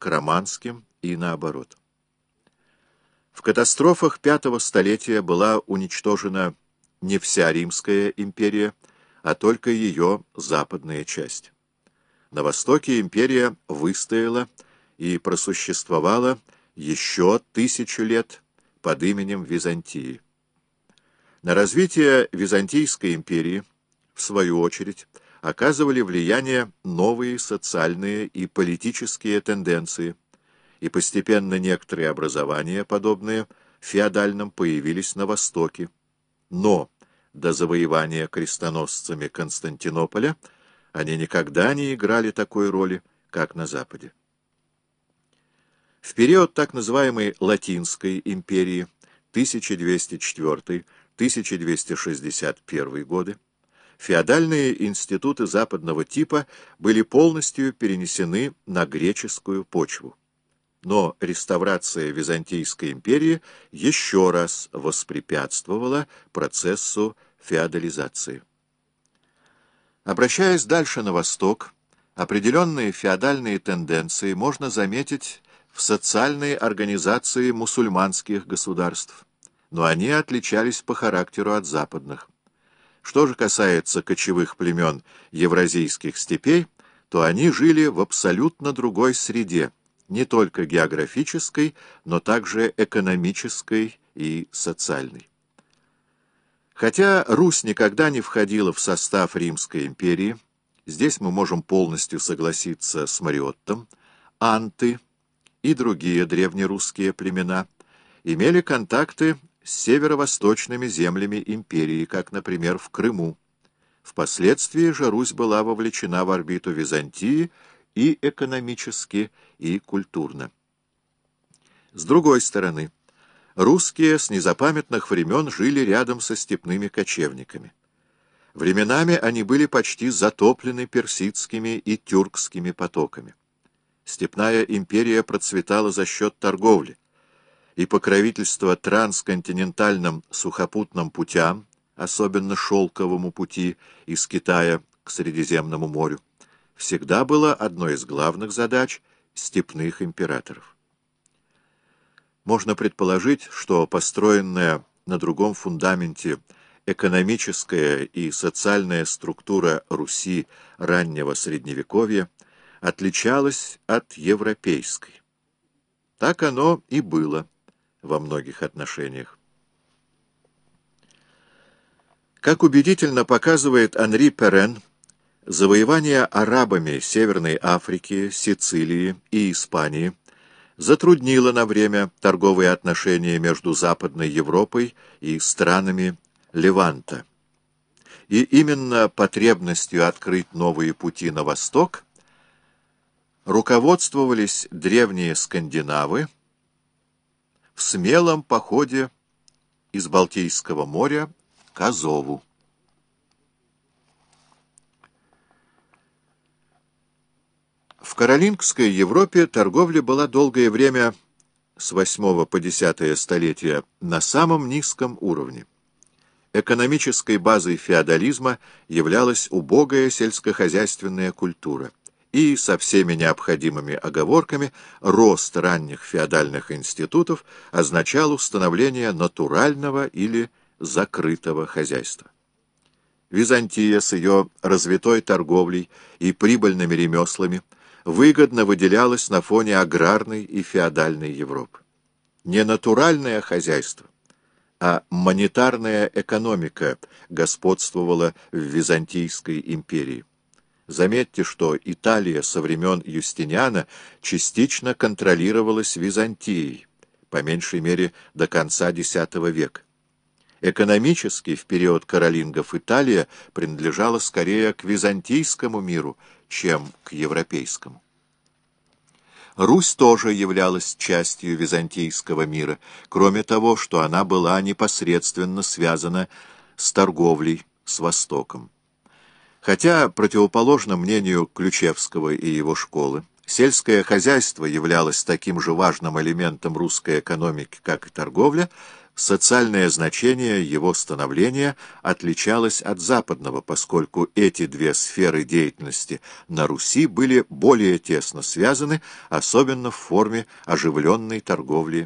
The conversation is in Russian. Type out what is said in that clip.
к романским и наоборот. В катастрофах пятого столетия была уничтожена не вся Римская империя, а только ее западная часть. На востоке империя выстояла и просуществовала еще тысячу лет под именем Византии. На развитие Византийской империи, в свою очередь, оказывали влияние новые социальные и политические тенденции, и постепенно некоторые образования, подобные феодальным, появились на Востоке. Но до завоевания крестоносцами Константинополя они никогда не играли такой роли, как на Западе. В период так называемой Латинской империи 1204-1261 годы феодальные институты западного типа были полностью перенесены на греческую почву. Но реставрация Византийской империи еще раз воспрепятствовала процессу феодализации. Обращаясь дальше на восток, определенные феодальные тенденции можно заметить в социальной организации мусульманских государств, но они отличались по характеру от западных. Что же касается кочевых племен евразийских степей, то они жили в абсолютно другой среде, не только географической, но также экономической и социальной. Хотя Русь никогда не входила в состав Римской империи, здесь мы можем полностью согласиться с Мариоттом, анты и другие древнерусские племена имели контакты с северо-восточными землями империи, как, например, в Крыму. Впоследствии же Русь была вовлечена в орбиту Византии и экономически, и культурно. С другой стороны, русские с незапамятных времен жили рядом со степными кочевниками. Временами они были почти затоплены персидскими и тюркскими потоками. Степная империя процветала за счет торговли и покровительство трансконтинентальным сухопутным путям, особенно шелковому пути из Китая к Средиземному морю, всегда было одной из главных задач степных императоров. Можно предположить, что построенная на другом фундаменте экономическая и социальная структура Руси раннего Средневековья отличалась от европейской. Так оно и было во многих отношениях. Как убедительно показывает Анри Перен, завоевание арабами Северной Африки, Сицилии и Испании затруднило на время торговые отношения между Западной Европой и странами Леванта. И именно потребностью открыть новые пути на восток руководствовались древние скандинавы, в смелом походе из Балтийского моря к Азову. В Каролингской Европе торговля была долгое время с 8 по 10 столетия на самом низком уровне. Экономической базой феодализма являлась убогая сельскохозяйственная культура и со всеми необходимыми оговорками рост ранних феодальных институтов означал установление натурального или закрытого хозяйства. Византия с ее развитой торговлей и прибыльными ремеслами выгодно выделялась на фоне аграрной и феодальной Европы. Не натуральное хозяйство, а монетарная экономика господствовала в Византийской империи. Заметьте, что Италия со времен Юстиниана частично контролировалась Византией, по меньшей мере до конца X века. Экономически в период каролингов Италия принадлежала скорее к византийскому миру, чем к европейскому. Русь тоже являлась частью византийского мира, кроме того, что она была непосредственно связана с торговлей с Востоком. Хотя, противоположно мнению Ключевского и его школы, сельское хозяйство являлось таким же важным элементом русской экономики, как и торговля, социальное значение его становления отличалось от западного, поскольку эти две сферы деятельности на Руси были более тесно связаны, особенно в форме оживленной торговли